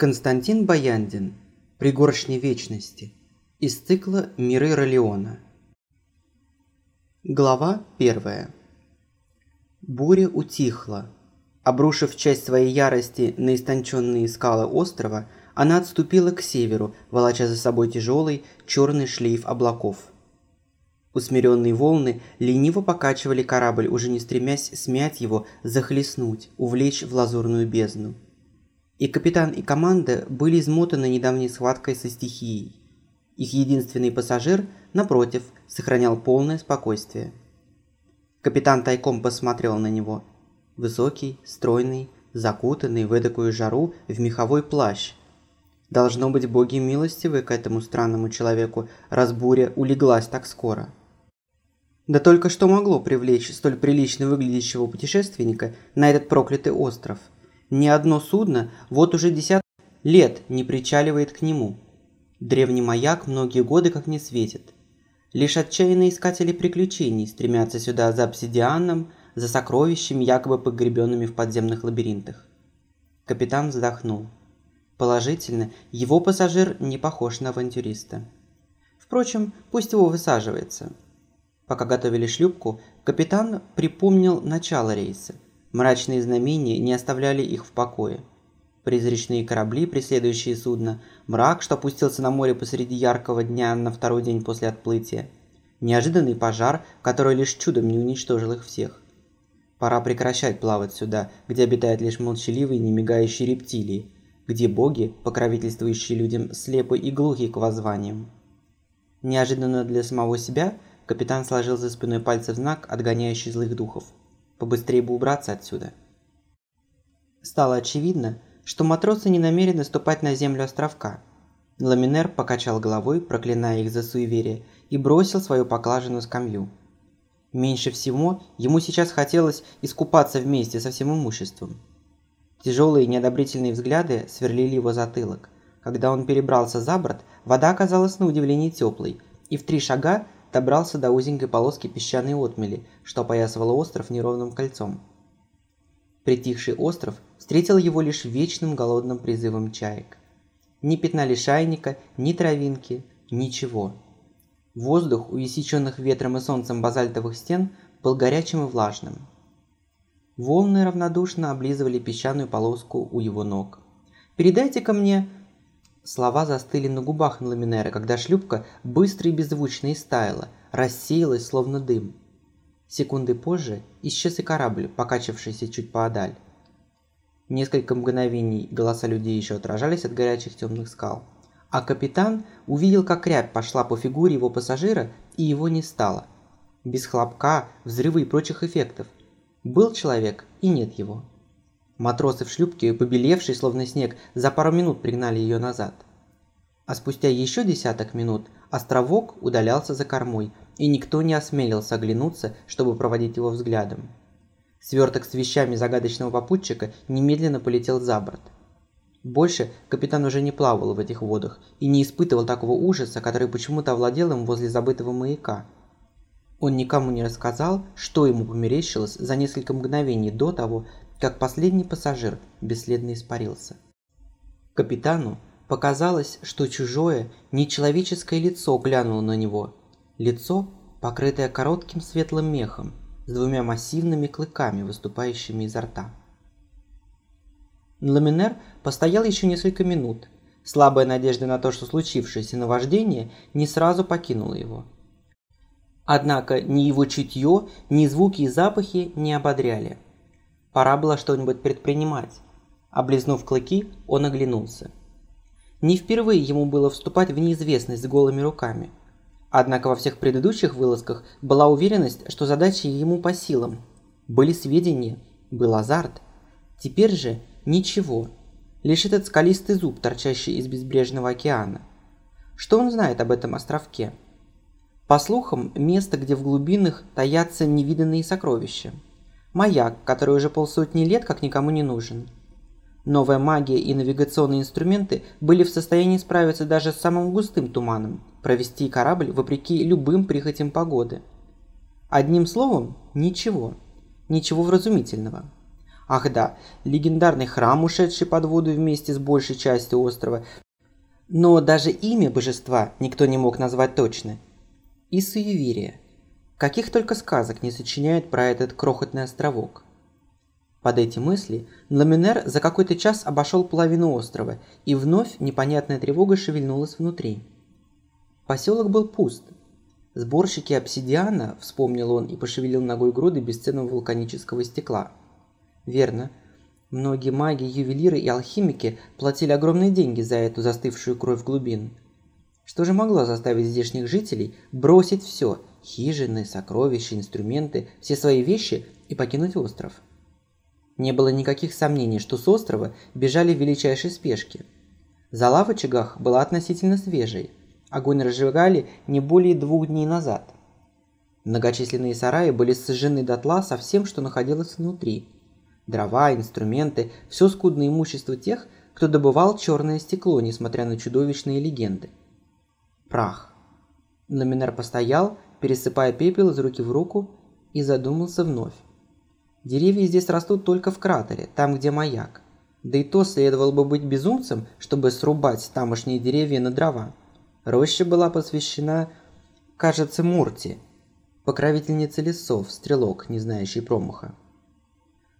Константин Баяндин. Пригоршни вечности. Из цикла «Миры Ролеона». Глава первая. Буря утихла. Обрушив часть своей ярости на истонченные скалы острова, она отступила к северу, волоча за собой тяжелый черный шлейф облаков. Усмиренные волны лениво покачивали корабль, уже не стремясь смять его, захлестнуть, увлечь в лазурную бездну – и капитан, и команда были измотаны недавней схваткой со стихией. Их единственный пассажир, напротив, сохранял полное спокойствие. Капитан тайком посмотрел на него. Высокий, стройный, закутанный в эдакую жару в меховой плащ. Должно быть, боги милостивы к этому странному человеку, раз буря улеглась так скоро. Да только что могло привлечь столь прилично выглядящего путешественника на этот проклятый остров – ни одно судно вот уже десяток лет не причаливает к нему. Древний маяк многие годы как не светит. Лишь отчаянные искатели приключений стремятся сюда за обсидианом, за сокровищами, якобы погребенными в подземных лабиринтах. Капитан вздохнул. Положительно, его пассажир не похож на авантюриста. Впрочем, пусть его высаживается. Пока готовили шлюпку, капитан припомнил начало рейса – Мрачные знамения не оставляли их в покое. Призрачные корабли, преследующие судно, мрак, что опустился на море посреди яркого дня на второй день после отплытия, неожиданный пожар, который лишь чудом не уничтожил их всех. Пора прекращать плавать сюда, где обитают лишь молчаливые, немигающие рептилии, где боги, покровительствующие людям, слепы и глухи к воззваниям. Неожиданно для самого себя капитан сложил за спиной пальцы в знак, отгоняющий злых духов – Побыстрее бы убраться отсюда. Стало очевидно, что матросы не намерены ступать на землю островка. Ламинер покачал головой, проклиная их за суеверие, и бросил свою поклаженную скамью. Меньше всего ему сейчас хотелось искупаться вместе со всем имуществом. Тяжелые неодобрительные взгляды сверлили его затылок. Когда он перебрался за борт, вода оказалась на удивление теплой, и в три шага добрался до узенькой полоски песчаной отмели, что опоясывала остров неровным кольцом. Притихший остров встретил его лишь вечным голодным призывом чаек. Ни пятна лишайника, ни травинки, ничего. Воздух у ветром и солнцем базальтовых стен был горячим и влажным. Волны равнодушно облизывали песчаную полоску у его ног. «Передайте-ка мне Слова застыли на губах Ламинера, когда шлюпка быстро и беззвучно истаяла, рассеялась, словно дым. Секунды позже исчез и корабль, покачавшийся чуть поодаль. Несколько мгновений голоса людей еще отражались от горячих темных скал. А капитан увидел, как рябь пошла по фигуре его пассажира, и его не стало. Без хлопка, взрыва и прочих эффектов. Был человек, и нет его. Матросы в шлюпке, побелевшие словно снег, за пару минут пригнали ее назад. А спустя еще десяток минут островок удалялся за кормой, и никто не осмелился оглянуться, чтобы проводить его взглядом. Сверток с вещами загадочного попутчика немедленно полетел за борт. Больше капитан уже не плавал в этих водах и не испытывал такого ужаса, который почему-то овладел им возле забытого маяка. Он никому не рассказал, что ему померещилось за несколько мгновений до того, как последний пассажир бесследно испарился. Капитану показалось, что чужое, нечеловеческое лицо глянуло на него. Лицо, покрытое коротким светлым мехом, с двумя массивными клыками, выступающими изо рта. Ламинер постоял еще несколько минут. Слабая надежда на то, что случившееся наваждение не сразу покинуло его. Однако ни его чутье, ни звуки и запахи не ободряли – Пора было что-нибудь предпринимать. Облизнув клыки, он оглянулся. Не впервые ему было вступать в неизвестность с голыми руками. Однако во всех предыдущих вылазках была уверенность, что задачи ему по силам. Были сведения, был азарт. Теперь же ничего. Лишь этот скалистый зуб, торчащий из безбрежного океана. Что он знает об этом островке? По слухам, место, где в глубинах таятся невиданные сокровища – Маяк, который уже полсотни лет как никому не нужен. Новая магия и навигационные инструменты были в состоянии справиться даже с самым густым туманом, провести корабль вопреки любым прихотям погоды. Одним словом, ничего. Ничего вразумительного. Ах да, легендарный храм, ушедший под воду вместе с большей частью острова. Но даже имя божества никто не мог назвать точно. И суеверие. Каких только сказок не сочиняют про этот крохотный островок. Под эти мысли Ламинер за какой-то час обошел половину острова, и вновь непонятная тревога шевельнулась внутри. Поселок был пуст. Сборщики обсидиана, вспомнил он и пошевелил ногой груды бесценного вулканического стекла. Верно. Многие маги, ювелиры и алхимики платили огромные деньги за эту застывшую кровь глубин. Что же могло заставить здешних жителей бросить все – хижины, сокровища, инструменты, все свои вещи и покинуть остров? Не было никаких сомнений, что с острова бежали в величайшей спешке. Зала в очагах была относительно свежей. Огонь разжигали не более двух дней назад. Многочисленные сараи были сожжены дотла со всем, что находилось внутри. Дрова, инструменты, все скудное имущество тех, кто добывал черное стекло, несмотря на чудовищные легенды. Прах. Ламинар постоял, пересыпая пепел из руки в руку, и задумался вновь. Деревья здесь растут только в кратере, там, где маяк. Да и то следовало бы быть безумцем, чтобы срубать тамошние деревья на дрова. Роща была посвящена, кажется, Мурти, покровительнице лесов, стрелок, не знающий промаха.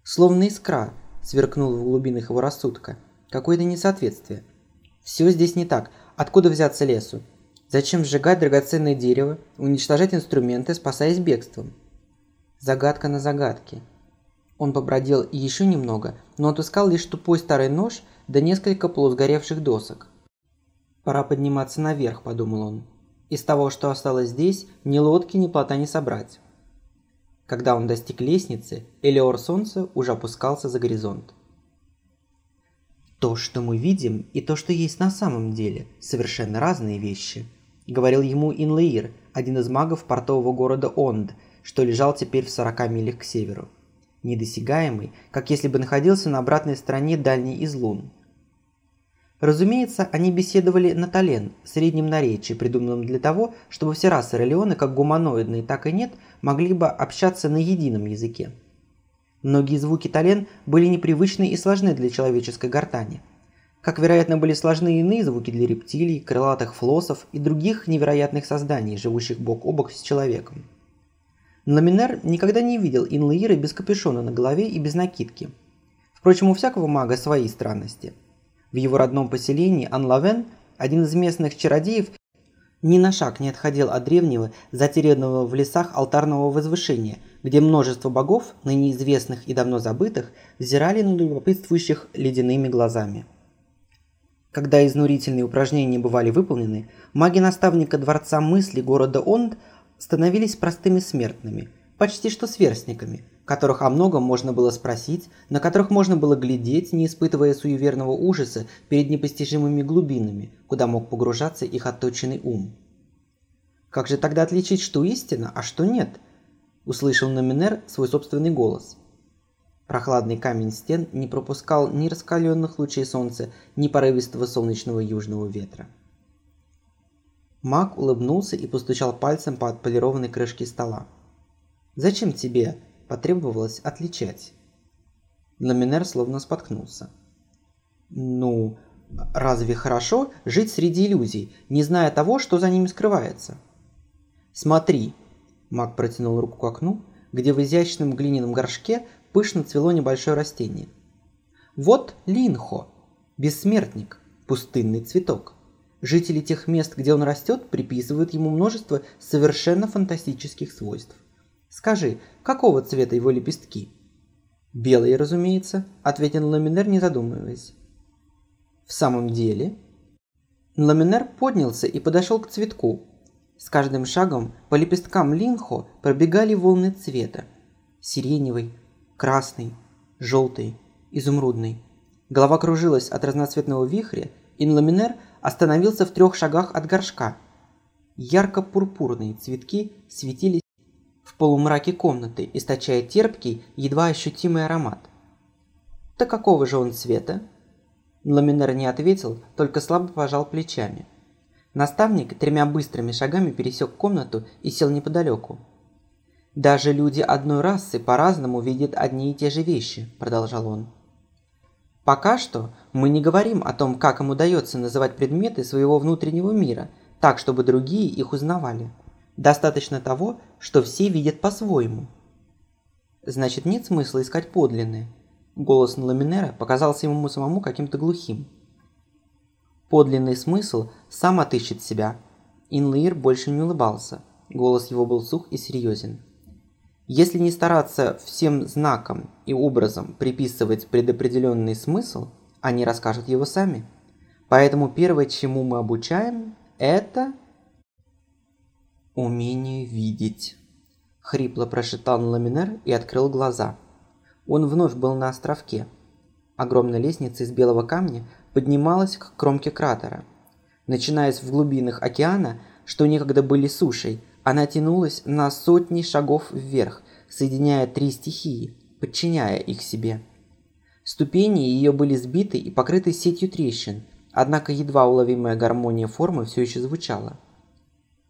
Словно искра сверкнула в глубинах его рассудка. Какое-то несоответствие. Все здесь не так. Откуда взяться лесу? Зачем сжигать драгоценное дерево, уничтожать инструменты, спасаясь бегством? Загадка на загадке. Он побродил еще немного, но отыскал лишь тупой старый нож да несколько полусгоревших досок. «Пора подниматься наверх», – подумал он. «Из того, что осталось здесь, ни лодки, ни плота не собрать». Когда он достиг лестницы, Элеор Солнца уже опускался за горизонт. «То, что мы видим, и то, что есть на самом деле, совершенно разные вещи», – говорил ему Инлеир, один из магов портового города Онд, что лежал теперь в 40 милях к северу недосягаемый, как если бы находился на обратной стороне дальней из лун. Разумеется, они беседовали на Тален, среднем наречии, придуманном для того, чтобы все расы Релеоны, как гуманоидные, так и нет, могли бы общаться на едином языке. Многие звуки Тален были непривычны и сложны для человеческой гортани. Как, вероятно, были сложны иные звуки для рептилий, крылатых флоссов и других невероятных созданий, живущих бок о бок с человеком. Ламинер никогда не видел Инлаира без капюшона на голове и без накидки. Впрочем, у всякого мага свои странности. В его родном поселении Анлавен, один из местных чародеев, ни на шаг не отходил от древнего, затерянного в лесах алтарного возвышения, где множество богов, ныне известных и давно забытых, взирали на любопытствующих ледяными глазами. Когда изнурительные упражнения бывали выполнены, маги наставника Дворца Мысли города Онд – становились простыми смертными, почти что сверстниками, которых о многом можно было спросить, на которых можно было глядеть, не испытывая суеверного ужаса перед непостижимыми глубинами, куда мог погружаться их отточенный ум. «Как же тогда отличить, что истина, а что нет?» – услышал Номинер свой собственный голос. Прохладный камень стен не пропускал ни раскаленных лучей солнца, ни порывистого солнечного южного ветра. Мак улыбнулся и постучал пальцем по отполированной крышке стола. «Зачем тебе?» – потребовалось отличать. Ламинер словно споткнулся. «Ну, разве хорошо жить среди иллюзий, не зная того, что за ними скрывается?» «Смотри!» – Мак протянул руку к окну, где в изящном глиняном горшке пышно цвело небольшое растение. «Вот линхо, бессмертник, пустынный цветок». Жители тех мест, где он растет, приписывают ему множество совершенно фантастических свойств. Скажи, какого цвета его лепестки? Белые, разумеется, ответил Ламинер, не задумываясь. В самом деле? Ламинер поднялся и подошел к цветку. С каждым шагом по лепесткам линхо пробегали волны цвета. Сиреневый, красный, желтый, изумрудный. Голова кружилась от разноцветного вихря, и Ламинер – остановился в трех шагах от горшка. Ярко-пурпурные цветки светились в полумраке комнаты, источая терпкий, едва ощутимый аромат. «Да какого же он цвета?» Ламинер не ответил, только слабо пожал плечами. Наставник тремя быстрыми шагами пересек комнату и сел неподалеку. Даже люди одной расы по-разному видят одни и те же вещи, продолжал он. Пока что мы не говорим о том, как им удается называть предметы своего внутреннего мира, так, чтобы другие их узнавали. Достаточно того, что все видят по-своему. Значит, нет смысла искать подлинное. Голос Ламинера показался ему самому каким-то глухим. Подлинный смысл сам отыщет себя. Инлаир больше не улыбался. Голос его был сух и серьезен. Если не стараться всем знакам и образом приписывать предопределенный смысл, они расскажут его сами. Поэтому первое, чему мы обучаем, это умение видеть. Хрипло прошептал Ламинер и открыл глаза. Он вновь был на островке. Огромная лестница из белого камня поднималась к кромке кратера. Начинаясь в глубинах океана, что некогда были сушей, она тянулась на сотни шагов вверх, соединяя три стихии, подчиняя их себе. Ступени ее были сбиты и покрыты сетью трещин, однако едва уловимая гармония формы все еще звучала.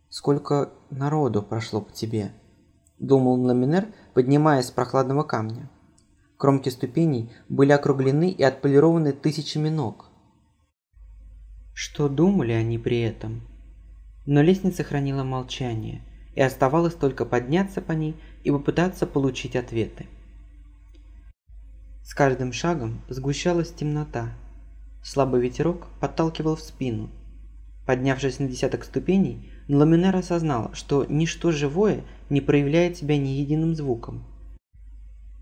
«Сколько народу прошло по тебе?» – думал Ламинер, поднимаясь с прохладного камня. Кромки ступеней были округлены и отполированы тысячами ног. Что думали они при этом? Но лестница хранила молчание, и оставалось только подняться по ней и попытаться получить ответы. С каждым шагом сгущалась темнота. Слабый ветерок подталкивал в спину. Поднявшись на десяток ступеней, Ламинер осознал, что ничто живое не проявляет себя ни единым звуком.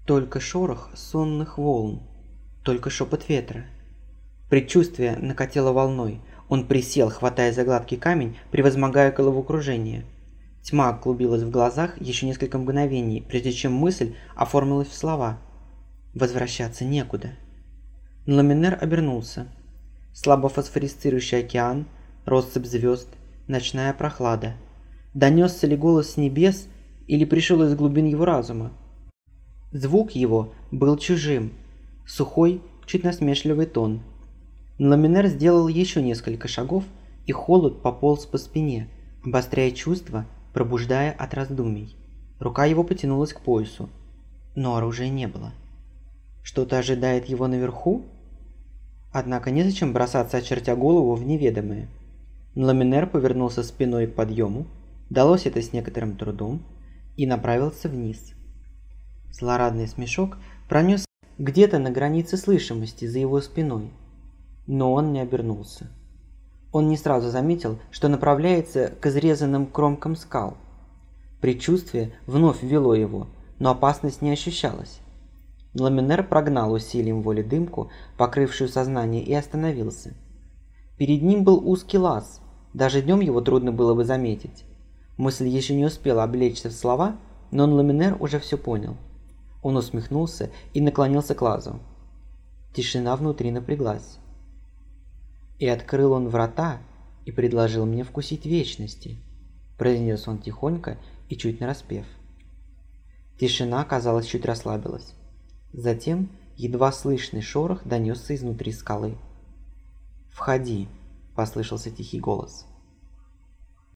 Только шорох сонных волн, только шепот ветра. Предчувствие накатило волной. Он присел, хватая за гладкий камень, превозмогая головокружение – Тьма клубилась в глазах еще несколько мгновений, прежде чем мысль оформилась в слова. Возвращаться некуда. Ламинер обернулся. Слабо фосфорисцирующий океан, россыпь звезд, ночная прохлада. Донесся ли голос с небес или пришел из глубин его разума? Звук его был чужим, сухой, чуть насмешливый тон. Ламинер сделал еще несколько шагов, и холод пополз по спине, обостряя чувства пробуждая от раздумий. Рука его потянулась к поясу, но оружия не было. Что-то ожидает его наверху? Однако незачем бросаться, очертя голову в неведомое. Ламинер повернулся спиной к подъему, далось это с некоторым трудом, и направился вниз. Злорадный смешок пронес где-то на границе слышимости за его спиной, но он не обернулся. Он не сразу заметил, что направляется к изрезанным кромкам скал. Предчувствие вновь вело его, но опасность не ощущалась. Ламинер прогнал усилием воли дымку, покрывшую сознание, и остановился. Перед ним был узкий лаз, даже днем его трудно было бы заметить. Мысль еще не успела облечься в слова, но Ламинер уже все понял. Он усмехнулся и наклонился к лазу. Тишина внутри напряглась. И открыл он врата и предложил мне вкусить вечности, произнес он тихонько и чуть нараспев. Тишина, казалось, чуть расслабилась. Затем едва слышный шорох донесся изнутри скалы. «Входи», – послышался тихий голос.